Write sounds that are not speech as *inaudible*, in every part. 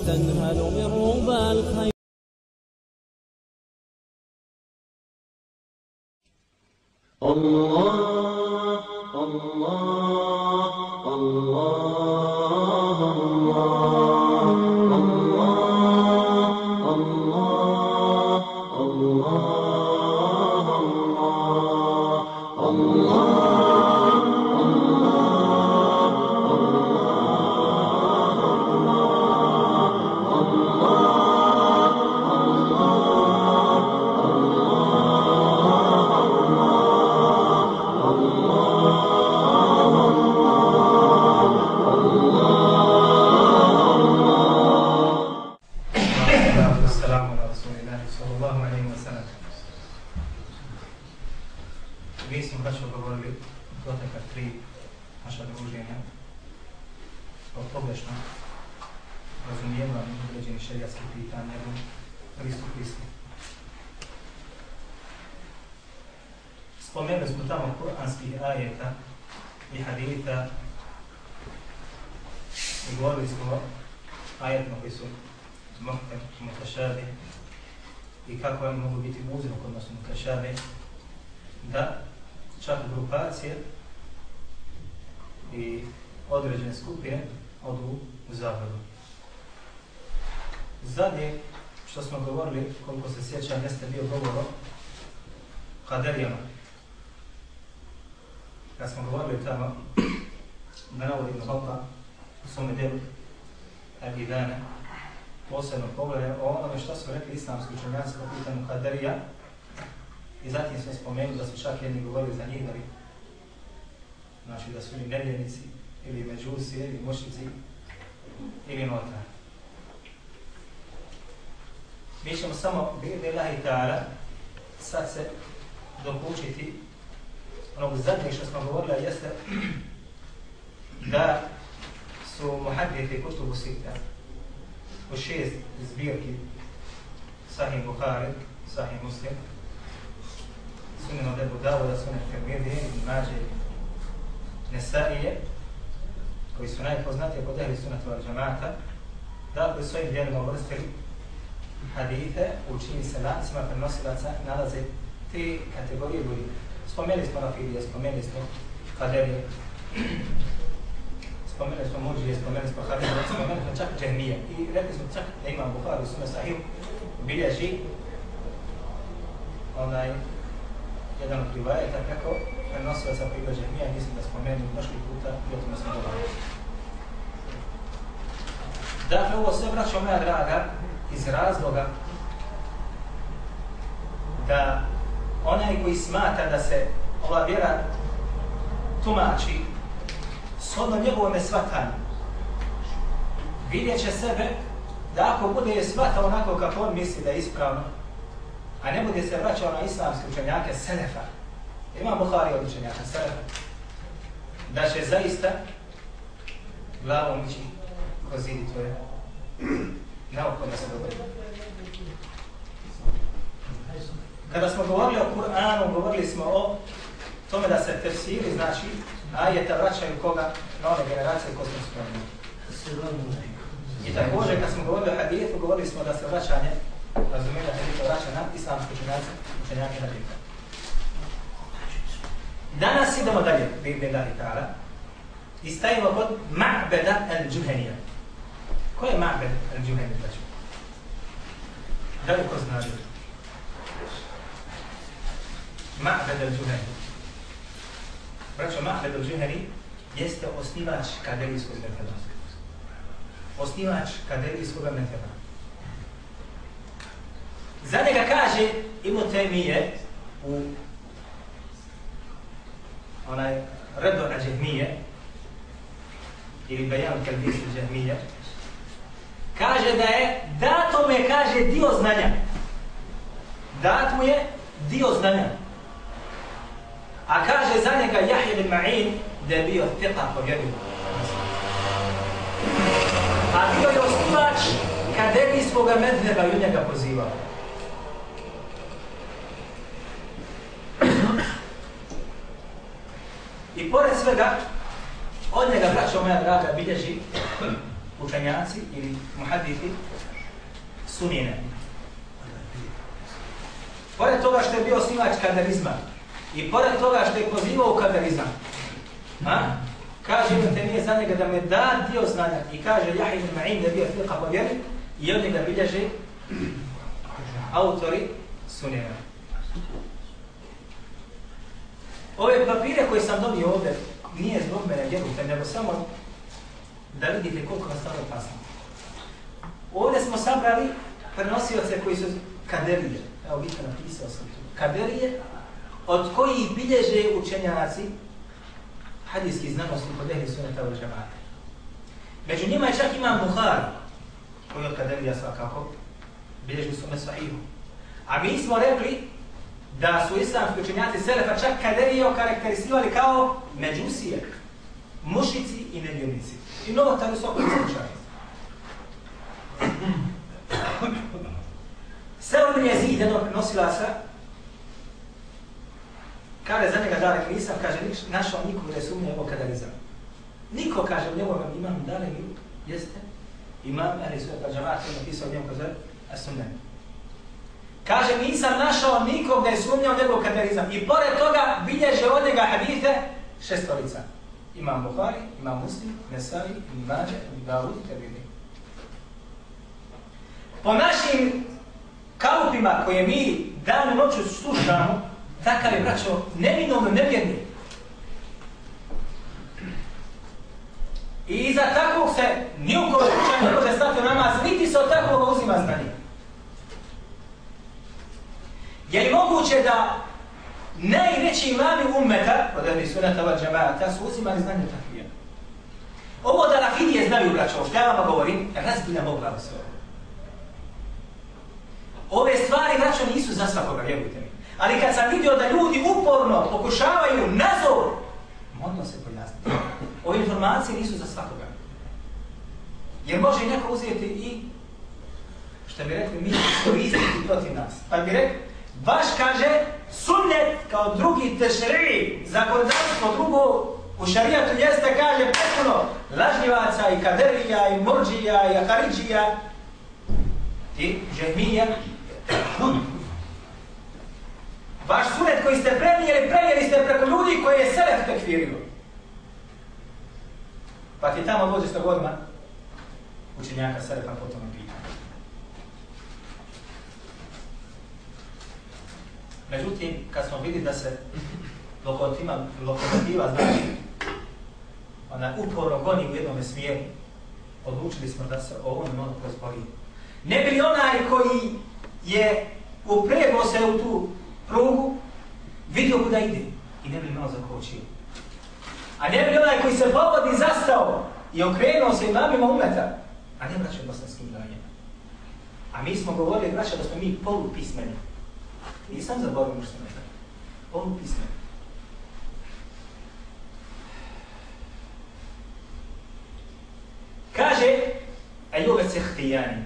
وتنهل من ربى الخير. الله الله الله. Spomenuli smo tamo kuranskih ajeta i hadita i govorili smo o ajetima koji su muhkem, mutašabi i kako oni mogu biti uzrok, odnosno mutašabi, da čak grupacije i određene skupine odu u zabavdu. Zadnje što smo govorili, koliko se sjećam, jeste bio govor o kaderijama. Kad smo govorili tamo, da navodim Hopa u svome delu Abidane, posebno poglede o onome što su rekli islamski učenjaci po pitanju kaderija i zatim smo spomenuli da su čak jedni govorili za njih da bi znači da su ili nevjernici ili međusi ili mušici ili nota. Mi ćemo samo bih Allahi ta'ala sad se dokučiti onog zadnjih što smo govorili, jeste da su muhaddithi kutubu sita u šest zbirki Sahih Bukhari, Sahih Muslim, Sunan od Ebu Dawuda, Sunan Tirmidhi, Mađe, Nesaije, koji su najpoznatiji kod ehli sunat al džamata, da koji svojim djelima uvrstili hadite u čini se lancima prenosilaca nalaze te kategorije ljudi. Spomenuli smo Rafidije, spomenuli smo Kaderije, spomenuli smo Muđije, spomenuli smo Harija, spomenuli smo čak Džehmije i rekli smo čak da imam Buhari u Sume Sahiju, bilježi onaj jedan od rivajeta preko kako prenosilaca priba Džehmija i mislim da spomenuli prošli puta i o tome smo govorili. Dakle, ovo sve, braćo moja draga, iz razloga da onaj koji smatra da se ova vjera tumači shodno njegovome svatanju, vidjet će sebe da ako bude je svata onako kako on misli da je ispravno, a ne bude se vraćao na islamske učenjake Selefa, ima Buhari od učenjaka Selefa, da će zaista glavom ići kroz zidi tvoje. Neophodno se dobro. Kada smo govorili o Kur'anu, govorili smo o tome da se tefsiri, znači, ajeta vraćaju koga na one generacije koje smo spomenuli. I također, kad smo govorili o hadijetu, govorili smo da se vraćanje, razumijemo hadithu, vraća na islamske učenjake, na haditha. Danas idemo dalje, Bibli dali ta'ala, i stavimo kod Ma'beda al-đuhenija. Ko je Ma'bed al-đuhenija? Da li ko zna? Ma'bed al-Džuheni. Braćo, Ma'bed al-Džuheni jeste osnivač kaderijskog metoda. Osnivač kaderijskog metoda. Za njega kaže Ibn Taymiye u onaj Redo na Džehmije ili Bajan Kalbis Džehmije kaže da je dato mu je, kaže, dio znanja. Dat mu je dio znanja. A kaže za njega Jahje bin Ma'in da je bio fiqa povjerio. A bio je osnivač kaderijskog medheba i u njega pozivao. I pored svega, od njega, braćo moja draga, bilježi učenjaci ili muhadithi sunine. Pored toga što je bio osnivač kaderizma i pored toga što je pozivao kaderizam, a, kaže Ibn Temije za njega da me da dio znanja i kaže Jahi ibn Ma'in da je bio fiqa po vjeri i od njega bilježi autori sunjena. Ove papire koje sam dobio ovdje nije zbog mene, vjerujte, nego samo da vidite koliko je stvarno pasno. Ovdje smo sabrali prenosioce koji su kaderije. Evo vidite, napisao sam tu. Kaderije, od kojih bilježe učenjaci hadijski znanosti kod ehli sunata u džemate. Među njima je čak imam Buhari, koji od kaderija svakako, bilježi su me sahihu. A mi smo rekli da su islamski učenjaci Selefa čak kaderije okarakterisivali kao međusije, mušici i nevjernici. I novotari su oko slučaje. Selo mi je zid jednog nosilaca, kaže za njega dalek nisam, kaže našao nikog da je sumnje o kadarizam. Niko kaže u njegovom imam dalek jeste imam, ali su je džamat je napisao njemu kaže a sumnje. Kaže nisam našao nikog da je sumnjao njegov kadarizam. I pored toga bilježe od njega hadite šestorica. Imam Buhari, imam Muslim, Nesari, Mađe, Dawud i Tirmidhi. Po našim kaupima koje mi dan i noću slušamo, takav je, braćo, neminovno nevjerni. I iza takvog se nijukog slučaja ne može stati u namaz, niti se od takvog uzima znanje. Je li moguće da najveći imami ummeta, od ehli sunata val džamaata, su uzimali znanje takvije? Ovo da rafidije znaju, braćo, što ja vam govorim, razbina mogla se ovo. Ove stvari, braćo, nisu za svakoga, vjerujte mi. Ali kad sam vidio da ljudi uporno pokušavaju nazor, modno se pojasniti. Ove informacije nisu za svakoga. Jer može i neko uzeti i, što bi rekli, mi iskoristiti protiv nas. Pa bi rekli, baš kaže, sunnet kao drugi tešri, zakonodavstvo drugo, u šarijatu jeste, kaže, potpuno, lažnjivaca i kaderija i murđija i akariđija i džehmija, Vaš sunet koji ste prenijeli, prenijeli ste preko ljudi koji je selef tekfirio. Pa ti tamo dođe sto godina učenjaka selefa potom pita. Međutim, kad smo vidjeli da se lokomotiva, lokomotiva znači, ona uporno goni u jednom smjeru, odlučili smo da se ovo ne ono prozbori. Ne bi li onaj koji je uprego se u tu prugu, vidio kuda ide i ne bi li malo zakočio. A ne bi onaj koji se povodi zastao i okrenuo se imamima umeta, a ne vraćao bosanskim danjima. A mi smo govorili, braće, da smo mi polupismeni. Nisam zaboravio što sam rekao. Polupismeni. Kaže, Ejube Cehtijani,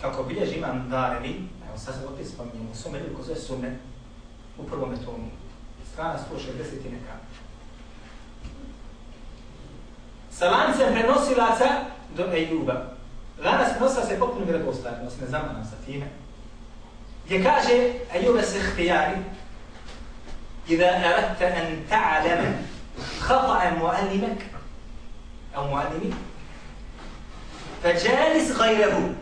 kako bilježi imam Dareni, evo sad se opet spominjemo sume, svome ko zove sume, strana 160 i neka. Sa lancem prenosilaca do Ejuba. Lanas prenosila se potpuno vjerovostavno, no se ne zamanam sa time. Gdje kaže Ejube se htijari, إذا أردت أن تعلم خطأ معلمك أو معلمك فجالس غيره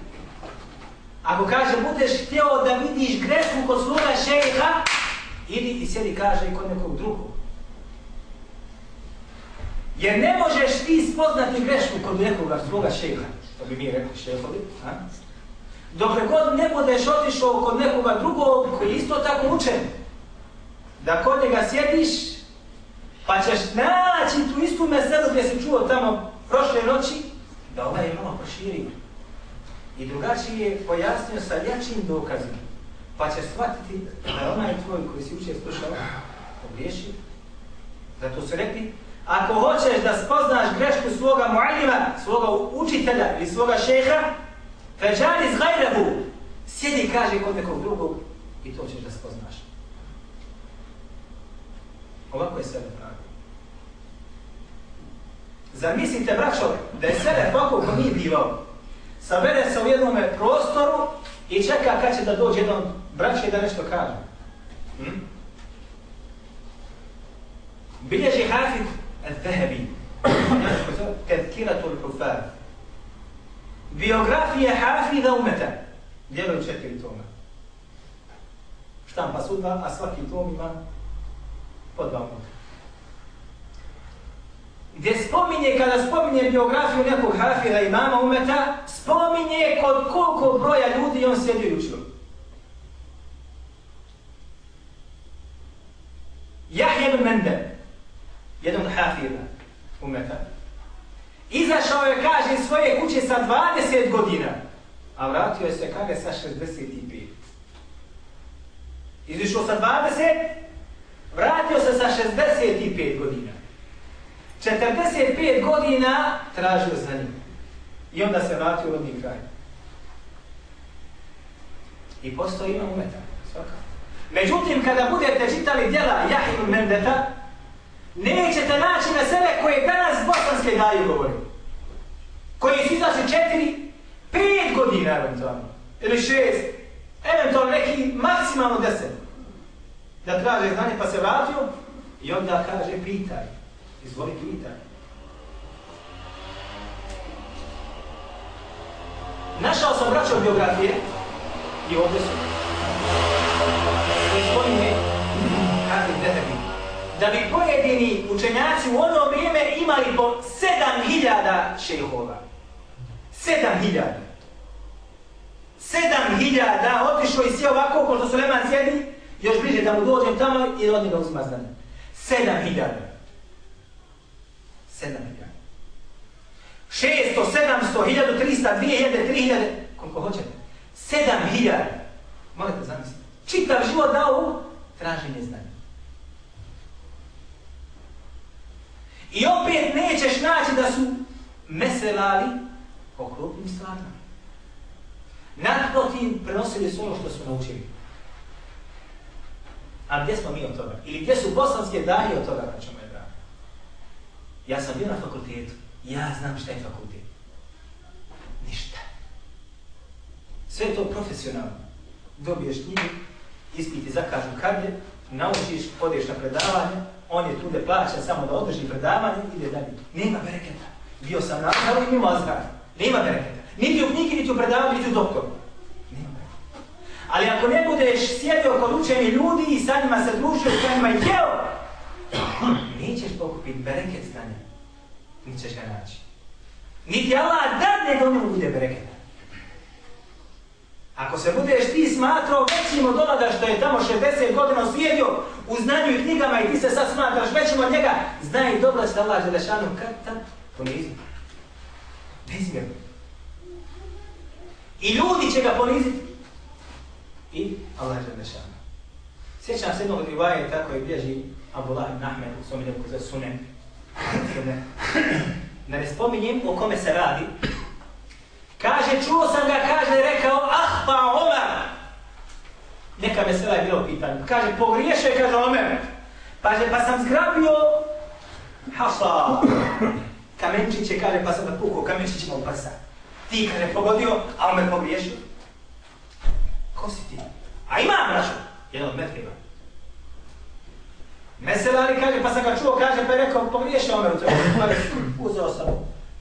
Ako kaže, budeš htio da vidiš grešku kod svoga šeha, idi i sjedi, kaže, i kod nekog drugog. Jer ne možeš ti spoznati grešku kod nekog svoga šeha, što bi mi rekli šehovi, a? Dokle god ne budeš otišao kod nekoga drugog koji isto tako učen, da kod njega sjediš, pa ćeš naći tu istu meselu gdje si čuo tamo prošle noći, da ovaj je malo proširio. I drugačije je pojasnio sa jačim dokazima. Pa će shvatiti da onaj tvoj koji si učer slušao, pogriješi. Zato se rekli, ako hoćeš da spoznaš grešku svoga muallima, svoga učitelja ili svoga šeha, feđani z sjedi kaže kod nekog drugog i to ćeš da spoznaš. Ovako je sebe pravi. Zamislite, braćo, da je sve ovako ko nije bivao? Sabere se u jednom prostoru i čeka kad će da dođe jedan braće da nešto kaže. Hm? Bilježi Hafid al-Zahabi, Tezkiratul Hufar. Biografija Hafida umeta. Djeluju četiri toma. Štampa sudba, a svaki tom ima po dva umeta. Gdje spominje, kada spominje biografiju nekog Hafida imama umeta, spominje kod koliko broja ljudi on sjedio i učio. Jahja ibn Mendel, jedan hafida umeta, izašao je, kaže, iz svoje kuće sa 20 godina, a vratio je se, kaže, sa 65. Izišao sa 20, vratio se sa 65 godina. 45 godina tražio za njim. I onda se vratio u rodni kraj. I postoji ima umeta, svakako. Međutim, kada budete čitali djela Jahinu Mendeta, nećete naći na sebe koje danas bosanske daju govori. Koji su izašli četiri, pet godina eventualno. Ili šest, eventualno neki maksimalno deset. Da traže znanje pa se vratio i onda kaže pitaj. Izvoli pitaj. Našao sam braćom biografije i ovdje su spominje Hafiz Dehebi, da bi pojedini učenjaci u ono vrijeme imali po 7000 šehova. 7000. 7000 otišao i sjeo ovako, ko što Suleman sjedi, još bliže da mu dođem tamo i od njega uzma znanje. 7000. 7000. 600, 700, 1300, 2000, 3000, koliko hoćete. 7000. Molite zamislite čitav život dao u traženje znanja. I opet nećeš naći da su meselali o krupnim stvarima. Naprotiv, prenosili su ono što su naučili. A gdje smo mi od toga? Ili gdje su bosanske daje od toga, braćo moje drage? Ja sam bio na fakultetu. Ja znam šta je fakultet. Ništa. Sve to profesionalno. Dobiješ knjigu, ispiti zakažu kad je, naučiš, odeš na predavanje, on je tu da plaća samo da održi predavanje, ide dalje. Nema bereketa. Bio sam na Azharu i mimo Azhara. Nema bereketa. Niti u knjigi, niti u predavanju, niti u doktoru. Nema bereketa. Ali ako ne budeš sjedio kod učeni ljudi i sa njima se družio, sa njima jeo, nećeš pokupiti bereket znanja. Niti ćeš ga naći. Niti Allah dadne nego ono bude bereketa. Ako se budeš ti smatrao većim od onoga što je tamo 60 godina osvijedio u znanju i knjigama i ti se sad smatraš većim od njega, znaj dobro se Allah Želešanu kad tam poniziti. Bezmjerno. I ljudi će ga poniziti. I Allah Želešanu. Sjećam se jednog rivaje tako je bježi Abdullah ibn Ahmed u svom idem za sunem. Da ne spominjem o kome se radi, Kaže, čuo sam ga, kaže, rekao, ah, pa Omer. Neka mesela je bilo pitanje. Kaže, pogriješe, kaže Omer. Kaže, pa sam zgrabio, hasa, kamenčiće, kaže, pa sam da pukao kamenčićima u prsa. Ti, kaže, pogodio, a Omer pogriješio. Ko si ti? A ima, braćo, jedan od metkeva. Mesela ali kaže, pa sam ga čuo, kaže, pa je rekao, pogriješio Omer u tebe. Pa uzeo sam,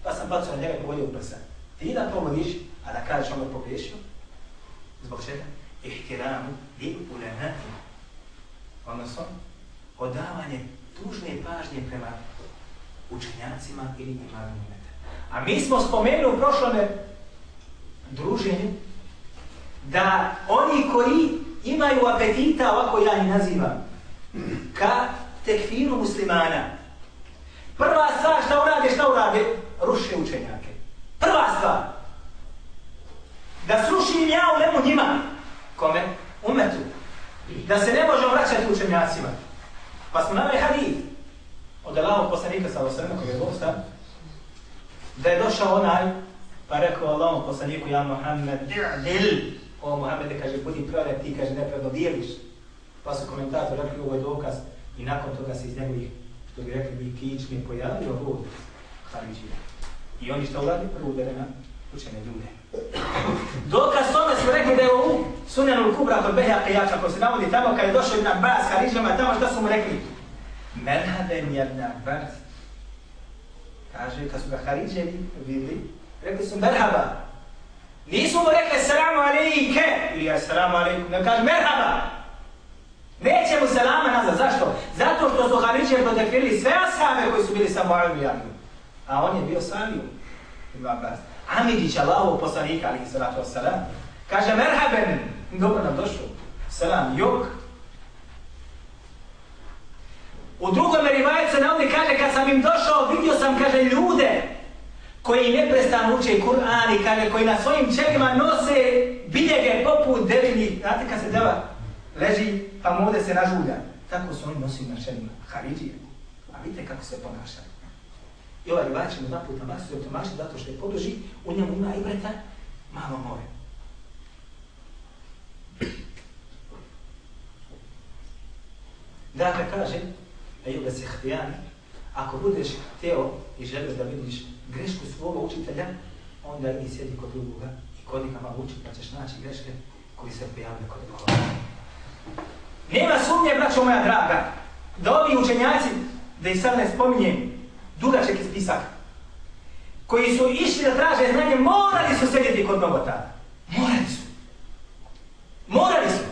pa sam bacao njega i pogodio u prsa ti da pomodiš, a da kažeš ono pogriješio, zbog čega? Ihtiramu li ulemati. Odnosno, odavanje tužne pažnje prema učenjacima ili imamima. A mi smo spomenuli u prošlome druženju da oni koji imaju apetita, ovako ja ih nazivam, ka tekfinu muslimana, prva stvar šta urade, šta urade, ruše učenjake. Prva stvar. Da srušim ja u lemu njima. Kome? Umetu. Da se ne može vraćati učenjacima. Pa smo navali hadith. Od Allahog poslanika sa osrme, koji je dosta. Da je došao onaj, pa rekao Allahom poslaniku, ja Muhammed, dil. O Muhammede kaže, budi prorek ti kaže, nepravno dijeliš. Pa su komentator rekli, ovo je dokaz. I nakon toga se iz njegovih, što bi rekli, bi kični pojavio ovdje Haridžija. I oni što uradi? Prvo udere na učene ljude. Dokaz tome smo rekli da je u Sunanu Kubra kod Beha Qijača, ko se navodi tamo kad je došao Ibn Abbas, Haridžama, tamo što su mu rekli? Merhaben Ibn Abbas. Kaže, kad su ga Haridževi vidli, rekli su merhaba. Nisu mu rekli salamu alejke ili assalamu alejkum, ne kaže merhaba. Neće mu selama nazad. Zašto? Zato što su Haridževi protekvili sve ashabe koji su bili sa Mu'avim A on je bio Saliju. Ibn Abbas. Amidić, Allahov poslanika, alihi salatu wassalam, kaže, merhaben, dobro nam došlo, salam, jok. U drugom rivajetu se navodi, kaže, kad sam im došao, vidio sam, kaže, ljude koji neprestano uče Kur'an i kaže, koji na svojim čelima nose biljege poput devini, znate kad se deva leži, pa mode se nažulja. Tako su oni nosili na čelima, Haridije. A vidite kako se ponašali. I ovaj rivaj ćemo dva puta masu i zato što je poduži, u njemu ima ibreta malo more. Dakle, kaže, Ejube se htijani, ako budeš htio i želiš da vidiš grešku svoga učitelja, onda i sjedi kod drugoga i kod njega malo uči, pa ćeš naći greške koji se pojavljaju kod drugoga. Nema sumnje, braćo moja draga, da ovi učenjaci, da ih sad ne spominjem, dugačak je spisak, koji su išli da traže znanje, morali su sedjeti kod novotara. Morali su. Morali su.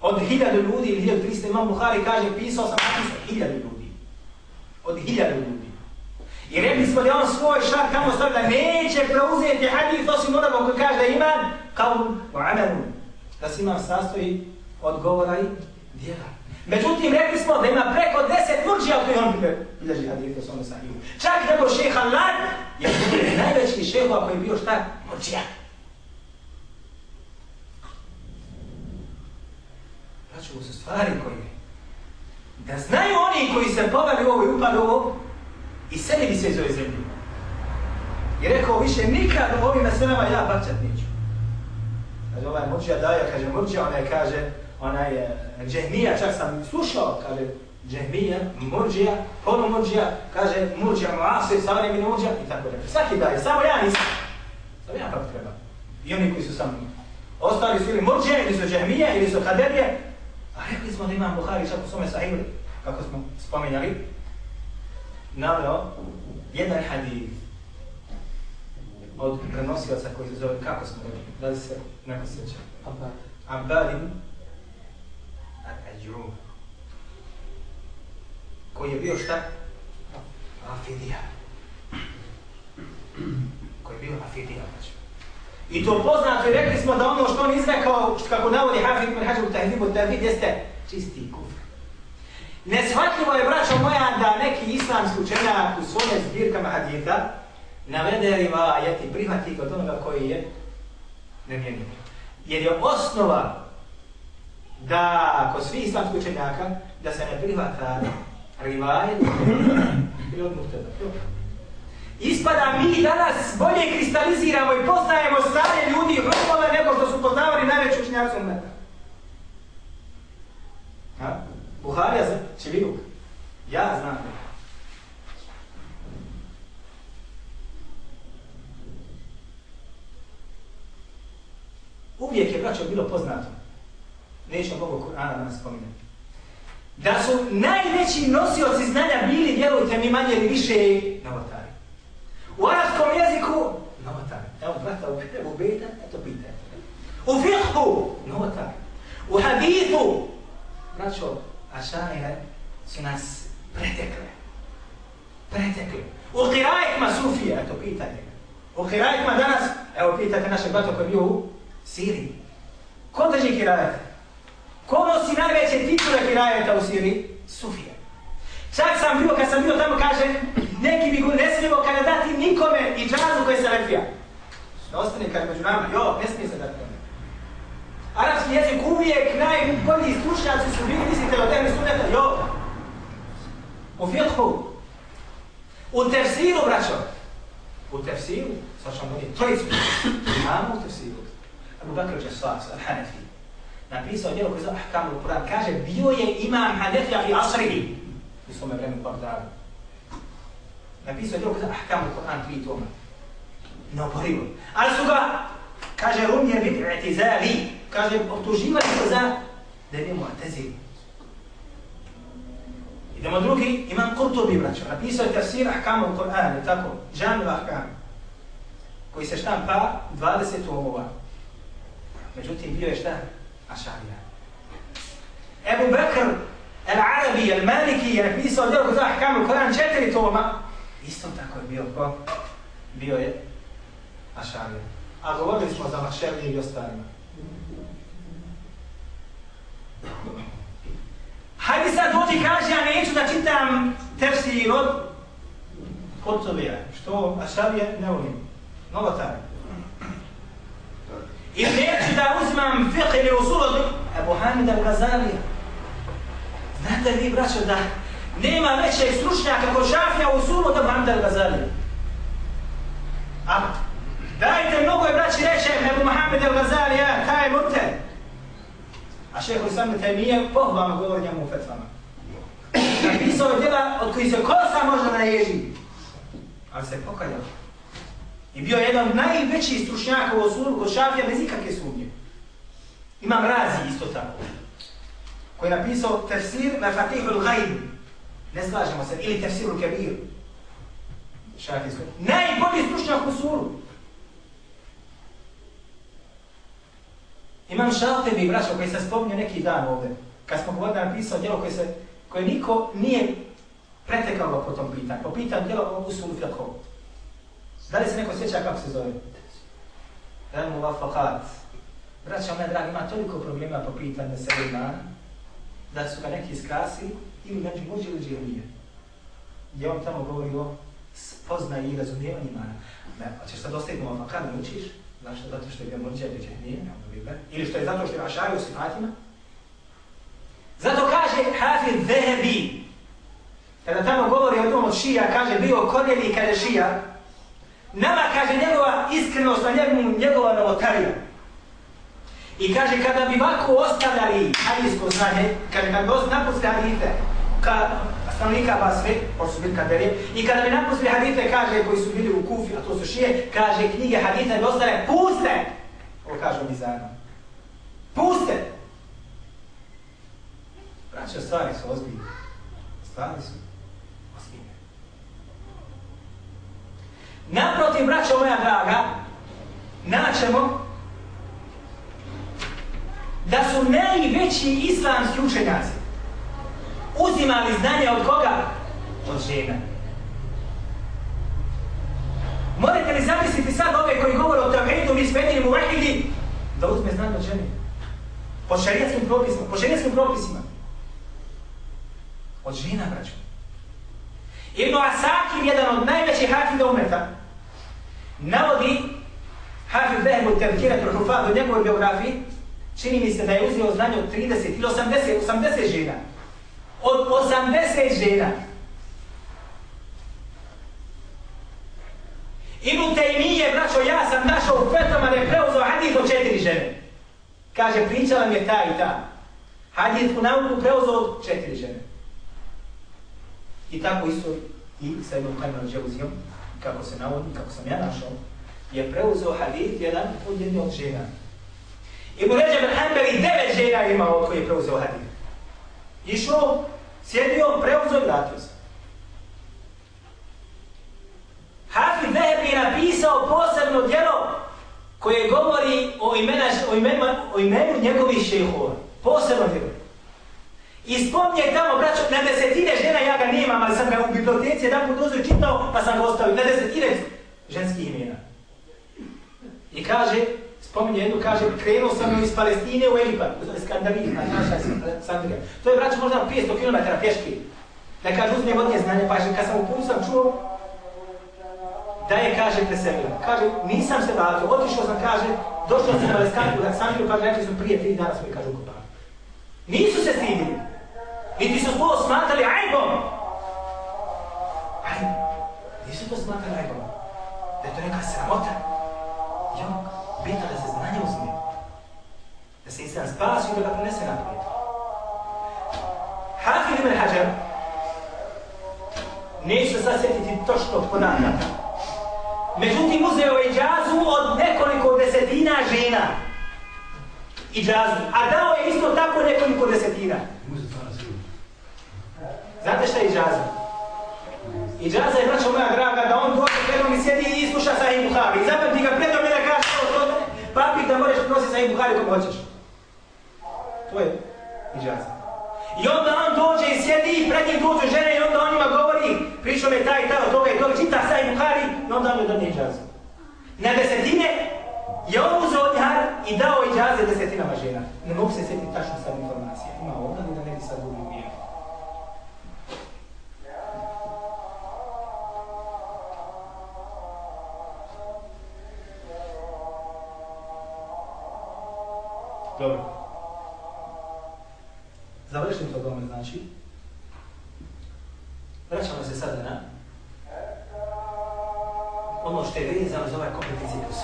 Od hiljadu ljudi ili hiljadu trista imam Buhari kaže, pisao sam napisao hiljadu ljudi. Od hiljadu ljudi. I rekli smo da on svoj šar tamo stavlja, neće preuzeti hadith osim onoga koji kaže da iman, kao u amenu. Da se imam sastoji od govora i djela. Međutim, rekli smo da ima preko deset murđija koji on bilježi hadite u svome sahiju. Čak nego šeha Lan je najveći šeha koji je bio šta? Murđija. Vraćamo se stvari koje da znaju oni koji se povali ovo i upali ovo i selili se iz ove zemlje. I rekao, više nikad ovim meselama ja bačat neću. Kaže, ovaj murđija daje, kaže murđija, ona kaže, ona je džehmija, čak sam slušao, kaže džehmija, murđija, polu murđija, kaže murđija muase, savremeni murđija i tako da. Svaki daje, samo ja nisam. Samo ja kako treba. I oni koji su sa mnom. Ostali su ili murđije, ili su džehmije, ili su kaderije. A rekli smo da imam Buhari čak u svome sahibli, kako smo spominjali, naveo jedan hadith od prenosioca koji se zove, kako smo rekli, da li se neko sjeća? Abadin Al-Ajrum. Koji je bio šta? Afidija. Koji je bio Afidija. Znači. I to poznato i rekli smo da ono što on izrekao, što kako navodi Hafid ibn Hađar u Tahdibu Tahvid, jeste čisti kufr. Neshvatljivo je, braćo moja, da neki islamski učenjak u svojim zbirkama hadita navede riva jeti prihvati kod onoga koji je nemjenio. Jer je osnova da kod svih islamskih učenjaka da se ne prihvata rivajet ili od muhteda. Ispada mi danas bolje kristaliziramo i poznajemo stare ljudi i nego što su poznavali najveći učenjaci umeta. Ha? Buharija zna, će. Ja znam. Uvijek je, braćo, bilo poznato Neće Bogu Kur'ana da nas spominjati. Da su najveći nosioci znanja bili, vjerujte mi, manje ili više novotari. U arabskom jeziku, novotari. Evo, brata, u beta, eto pitaj. U fiqhu, novotari. U hadithu, braćo, ašarije su nas pretekle. Pretekle. U kirajkma sufije, eto pitanje. U kirajkma danas, evo pitajte našeg brata koji je bio u Siriji. Ko drži kirajte? Ko nosi najveće titule kirajeta u Siriji? Sufija. Čak sam bio, kad sam bio tamo, kaže, neki bi go ne smijemo kada dati nikome i džazu koji se refija. Da ostane kada među nama, jo, ne smije se dati tome. Arabski jezik uvijek najbolji stručnjaci su bili, mislite, od temi studenta, jo. U fiqhu. U tefsiru, braćo. U tefsiru, sad ćemo bolje, trojicu. Imamo u tefsiru. Abu Bakr Jassas, Al-Hanafi napisao djelo koje zove Ahkamul Kur'an. Kaže, bio je imam Hanefija fi Asrihi u svome vremenu Bagdadu. Napisao je djelo zove Ahkamul Kur'an tri toma. Neoporivo. Ali su ga, kaže Rumije bit i'tizali, kaže optuživali se za da je bio. Idemo drugi, imam Kurtubi, braćo. Napisao je tafsir Ahkam Kur'an, tako, Džami Ahkam, koji se štampa 20 tomova. Međutim, bio je šta? Ašarija. Ebu Bekr, El-Arabi, El-Maliki je napisao djelo za Ahkamu Koran četiri toma. Isto tako je bio ko? Bio je Ašarija. A govorili smo za Mašerni i ostalima. Hajde sad dođi kaže, ja neću da čitam tefsir od Kotobija, što Ašarija ne volim. Novotar. I neću da uzmam fiqh ili usul od Ebu Hamida al-Gazalija. Znate vi, braćo, da nema većeg stručnjaka kod šafija usul od Ebu Hamida al-Ghazali. A dajte mnogo je braći reče Ebu Mohamed al-Ghazali, ja, taj je mute. A šeho Islam taj nije pohvalno govori njemu u fetvama. Napisao je djela od koji se kosa može naježi. Ali se pokajao. I bio jedan od najvećih stručnjaka u osuru kod šafija bez ikakve sumnje. Imam razi isto tako koji je napisao tefsir na Fatihul Ghaib. Ne slažemo se, ili tefsirul Kabir. Šafijsko. Najbolji stručnjak u suru. Imam Šaltebi, braćo, koji se spomnio neki dan ovdje, kad smo govorili napisao djelo koje, se, koje niko nije pretekao po tom pitanju, po pitanju djelo o usulu fiqhu. Da li se neko sjeća kako se zove? Remu vafakat. Braća moja draga, ima toliko problema po pitanju se imana, da su ga neki skrasili ili neki muđi ili džirmije. Gdje on tamo govori o spoznaju i razumijevanju imana. Ne, hoćeš sad ostaviti mu kad ne učiš? Zašto? Zato što je bio muđa ili džirmije, ono ili što je zato što je ašaju u sifatima? Zato kaže Hafid Zehebi, kada tamo govori o tom od šija, kaže bio korijeli kada šija, nama kaže njegova iskrenost na njemu njegova novotarija. I kaže, kada bi ovako ostavljali hadijsko znanje, kaže, kada bi napustili hadite, ka stanovnika Basre, pošto su bili kaderije, i kada bi napustili hadite, kaže, koji su bili u Kufi, a to su šije, kaže, knjige hadite bi ostale, puste! Ovo kažu mi zajedno. Puste! Braća, stvari su ozbiljne. Stvari su ozbiljne. Naprotiv, braćo moja draga, naćemo da su najveći islamski učenjaci uzimali znanje od koga? Od žena. Morate li zamisliti sad ove koji govore o tavhedu, mi svedili mu vahidi, da uzme znanje od žene? Po šarijatskim propisima, po šarijatskim propisima. Od žena, braćo. Ibn Asakir, jedan od najvećih hakida umeta, navodi Hafiz Behebu Tevkirat Hufad u njegovoj biografiji, čini mi se da je uzio znanje od 30 ili 80, 80 žena. Od 80 žena. Ibn Taymiye, braćo, ja sam našao u fetvama da je preuzeo hadith od četiri žene. Kaže, pričala mi je ta i ta. Hadith u nauku preuzeo od četiri žene. I tako isto i sa Ibn Kajman Džavuzijom, kako se navodi, kako sam ja našao, je preuzeo hadith jedan od jedne od žena. Ibn Ređeb al-Hanbali devet žena imao od koje je preuzeo hadith. Išao, sjedio, preuzeo i vratio se. Hafid Vehebi je napisao posebno djelo koje govori o, imena, o, imenu, o imenu njegovih šehova. Posebno djelo. I spomnije tamo, braćo, na desetine žena, ja ga nemam, ali sam ga u biblioteci jedan put uzio čitao, pa sam ga ostavio. Na desetine ženskih imena. I kaže, spominje jednu, kaže, krenuo sam iz Palestine u Egipat, u Skandinaviji, znači naša Sandrija. To je, braćo, možda 500 km pješki. Da kaže, uzme vodnje znanje, pa kad sam u putu sam čuo, da je, kaže, preselio. Kaže, nisam se vratio, otišao sam, kaže, došao sam na Leskanku, da sam kaže, rekli su prije tri dana svoje, kaže, ukupali. Nisu se stidili. Niti su to smatrali ajbom. Ajbom. Nisu to smatrali ajbom. Da je to neka sramota. Jo, bitno da se znanje uzme. Da se insan spasi i da ga prinese naprijed. Hafid ibn Hajar Neću se sad sjetiti točno podataka. Međutim, uzeo je džazu od nekoliko desetina žena. I džazu. A dao je isto tako nekoliko desetina. Znate šta je iđaza? Iđaza je, braćo moja draga, da on dođe predom i sjedi i sluša Sahih Buhari. I zapamti ga predom i da kaže to, to, papir da možeš nositi Sahih Buhari kako hoćeš. To je iđaza. I onda on dođe i sjedi i pred njim dođu žene i onda on njima govori pričao me taj i taj od toga i toga čita Sahih Buhari i onda on joj donije džaza. Na desetine je on uzeo odjar i dao iđaze desetinama žena. Ne mogu se sjetiti tačno sad informacija. Ima ovdje da ne bi sad Dobro. Završim to dome, znači. Vraćamo se sada na ono što je vezano za ovaj kompletni ciklus.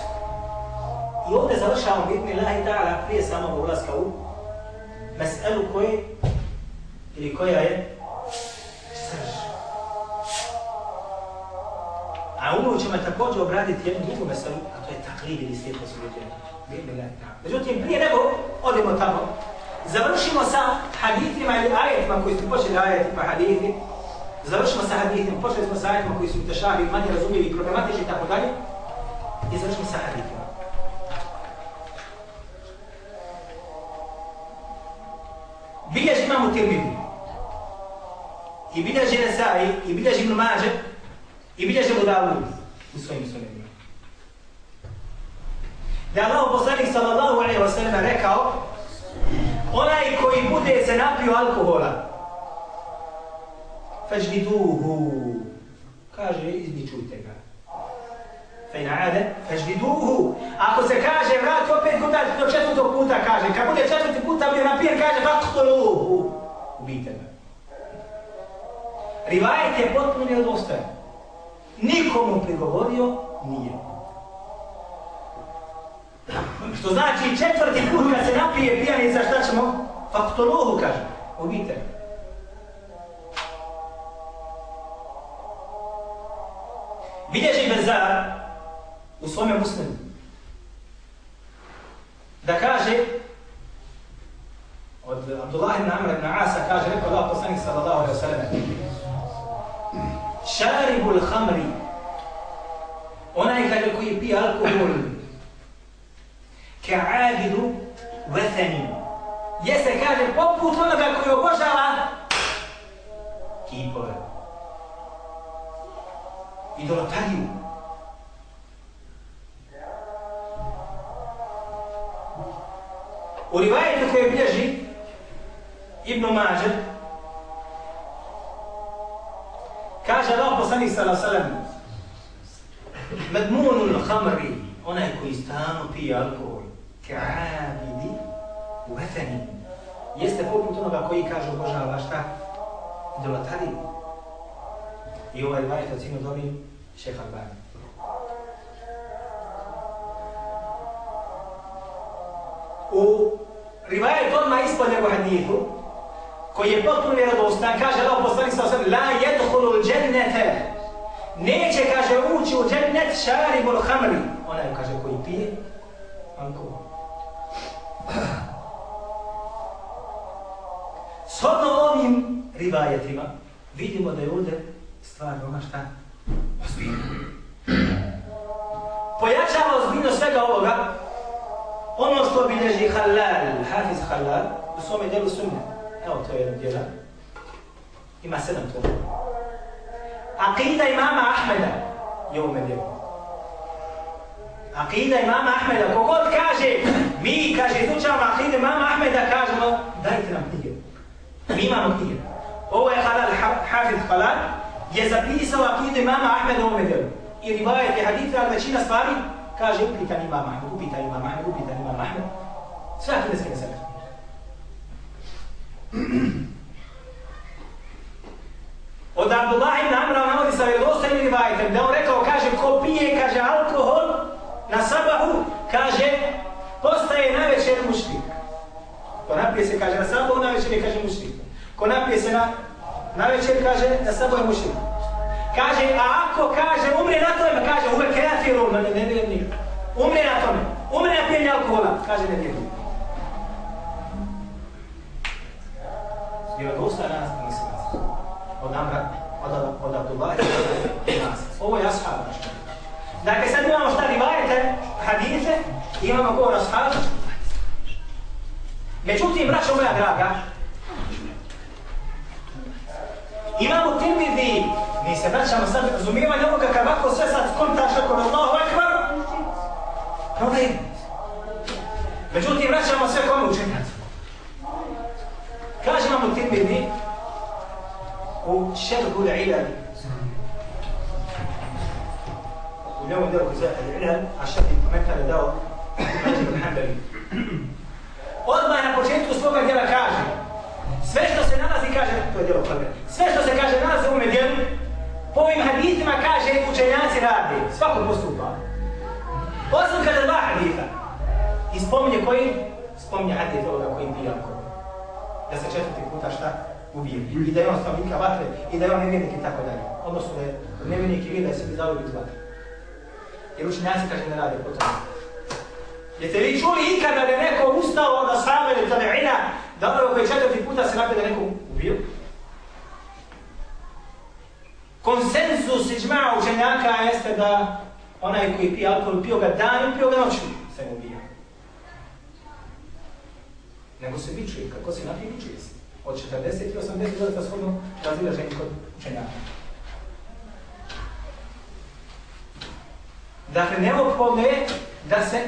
I ovdje završavamo bitni lahi ta'ala prije samog ulaska u meselu koje ili koja je srž. A ono ćemo također obraditi jednu drugu meselu, a to je taklid ili svijetlo suvjetljenje. Međutim, prije nego odemo tamo, završimo sa hadithima ili ajetima koji su počeli ajeti pa hadithi, završimo sa hadithima, počeli smo sa ajetima koji su tešavi, manje razumljivi, problematični i tako dalje, i završimo sa hadithima. Bilježi imamo Tirmidhi, i bilježi Nesai, i bilježi Ibn Mađe, i bilježi Budavud u svojim sunenima da je Allah poslanik sallallahu alaihi wa sallam rekao onaj koji bude se napio alkohola faždiduhu kaže izničujte ga. Fejna ade faždiduhu ako se kaže vrati opet kod do četvrtog puta kaže kad bude četvrti puta bio napijen kaže faktoluhu ubijte ga. Rivajet je potpuno neodostajan. Nikomu prigovorio nije. Što znači četvrti put kad se napije pijanica, šta ćemo? Faktolohu kaže, ubijte. Bilježi Bezar u svome muslimu da kaže od Abdullah ibn Amr ibn Asa kaže rekao Allah poslanik sallallahu alaihi wa sallam šaribul hamri onaj kaže koji pije alkohol ka'abidu vethani. Jeste, kaže, poput onoga koji obožava kipove. Idolatariju. U rivajetu koje bilježi Ibn Mađer, kaže Allah poslanih sallam sallam, Medmunul hamri, onaj koji stano pije alkohol, ka'abidi uveteni. Jeste poput onoga koji kaže obožava šta? Idolatari. I ovaj vajet ocinu dobi šeha Albani. U rivajet odmah ispod nego hadithu, koji je potpuno vjerodostan, kaže Allah poslani sa osam, la jedhulu džennete, neće, kaže, ući u džennet šaribul hamri, onaj, kaže, koji rivajetima vidimo da je ovdje stvar veoma šta? Ozbiljno. Pojačava ozbiljno svega ovoga ono što obilježi Halal, Hafiz Halal, u svome djelu sunne. Evo to je jedan djela. Ima sedam toga. Aqida imama Ahmeda je u ovome djelu. Aqida imama Ahmeda, kogod kaže, mi, kaže, izučavamo Aqida imama Ahmeda, kažemo, dajte nam knjige. Mi imamo knjige. Ovo je Halal, Hafiz Halal, je zapisao akide imama Ahmed u ovome delu. I rivajet je hadith, ali većina stvari, kaže, upitan imam Ahmed, upitan imam Ahmed, upitan imam Ahmed. Sve akideske mesele. *clears throat* Od Abdullah ibn Amra navodi sa vjerodostojnim rivajetem da on rekao, kaže, ko pije, kaže, alkohol na sabahu, kaže, postaje najveći mušrik. To napije se, kaže, na sabahu, najvećer je, kaže, mušrik. Ko napije se na, na večer, kaže, da sabahu je. Kaže, a ako kaže, umre na tome, kaže, uve kafirun, ne, ne vjernik. Umre na tome, umre na pijenje alkohola, kaže ne vjernik. Vjerodostojan nas mislilac. Od Amra, od, od Abdullah nas. Ovo je ashab naš. Dakle, sad imamo šta rivajete, hadite, imamo govor ashab. Međutim, braćo moja draga, imamo Tirmidhi, mi se vraćamo sad razumijevanje ovoga kad ovako sve sad kontaš ako Allahu Akbar, problem. Međutim, vraćamo sve kome učenjaci. Kaže imamo Tirmidhi u šerhu l'ilani. U njemu delu koji zove a šerhi komentar je dao Majid al-Hambali. Odmah na početku svoga djela kaže, sve što se nalazi, kaže, to je djelo prve, sve što se kaže danas u ovome po ovim hadithima kaže učenjaci radi, svako postupa. Osim kada dva haditha, i spominje koji, spominje hadith ovoga koji bija. Da se četvrti puta šta ubije. I da je on stavnika vatre, i da je on nevjernik i tako dalje. Odnosno da je nevjernik i vi da je sebi dao biti vatre. Jer učenjaci kaže ne rade po tome. Jeste vi čuli ikada da je neko ustao da same ili Tabeina, da ono koji četvrti puta se napije da neko ubio? Konsenzus iđma učenjaka jeste da onaj koji pije alkohol, pio ga dan i pio ga noću, se mu ubija. Nego se bičuje, kako se napije, bičuje se. Od 40 i 80 godina shodno razilaženje kod učenjaka. Dakle, neophodno je da se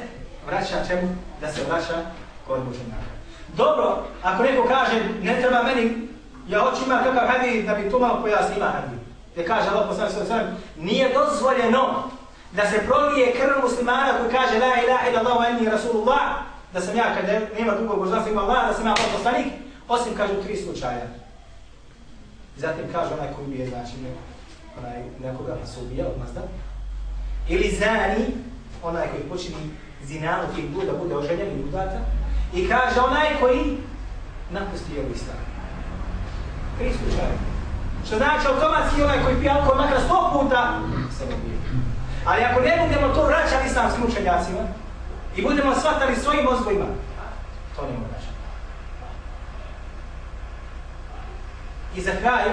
vraća čemu? Da se vraća kod učenjaka. Dobro, ako neko kaže, ne treba meni, ja hoću imam kakav hadij, da bi to malo pojasni, ima hadid. Kaže Allah poslani sallam sallam, nije dozvoljeno da se prolije krv muslimana koji kaže la ilaha illa Allah wa inni rasulullah, da sam ja, kada nema drugog božanstva ima Allah, da sam ja poslanik, osim kažu tri slučaja. Zatim kaže onaj koji ubije, znači onaj nekoga pa se ubija od mazda. Ili zani, onaj koji počini zinanu tih buda, bude oženjen i budata. I kaže onaj koji napusti jevu islam. Tri slučaja. Što znači automatski onaj koji pije alkohol makar sto puta se ubije. Ali ako ne budemo to vraćali islamskim učenjacima i budemo shvatali svojim mozgovima, to ne možemo vraćati. I za kraj,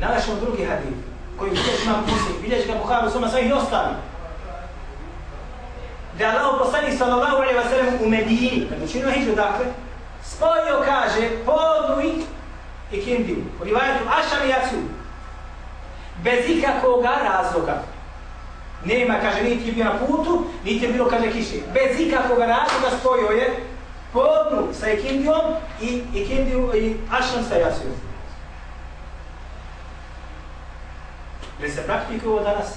nalašemo drugi hadith koji bilježi imam muslim, bilježi ga Buharu suma svojih ostali. Da je Allah poslani sallallahu alaihi wa sallam u Medini, kad učinio hijđu dakle, spojio kaže podnu i ikindiju, u rivajetu Ašam i Jacu, bez ikakvoga razloga. Nema, kaže, niti je bio na putu, niti je bilo, kaže, kiše. Bez ikakvoga razloga spojio je podnu sa ikindijom i ikindiju i Ašam sa Jacu. Li se praktikuje ovo danas?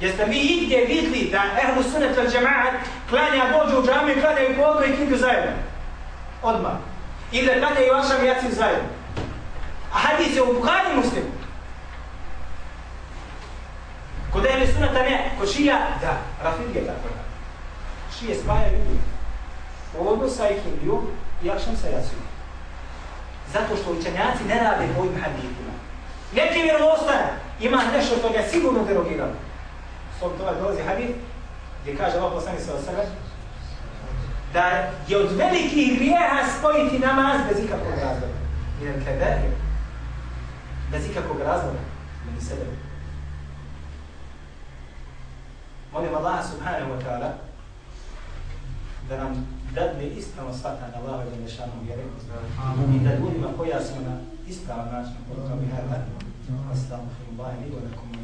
Jeste mi igdje vidli da ehlu sunet al džemaat klanja dođu u džamu i klanjaju podnu i ikindiju zajedno? Odmah ili da klanjaju Ašam i Jacim zajedno. A hadis je u Bukhari muslimu. Kod ehli sunata ne, kod šija, da, Rafid je tako da. Šije spajaju povodno sa Ikindiju i Ašam sa Jacim. Zato što učenjaci ne rade po ovim hadithima. Neki vjerovostan ima nešto što ga sigurno derogirano. Sob toga dolazi hadith gdje kaže Allah poslani sa osrve, da je od velikih grijeha spojiti namaz bez ikakvog razloga. Jer kada je bez ikakvog razloga, meni sebe. Molim Allah subhanahu wa ta'ala da nam dadne ispravno shvatanje Allaha i Đelešanu vjere i da ljudima pojasnimo na ispravan način od toga bih hada. Astaghfirullahi li wa lakum wa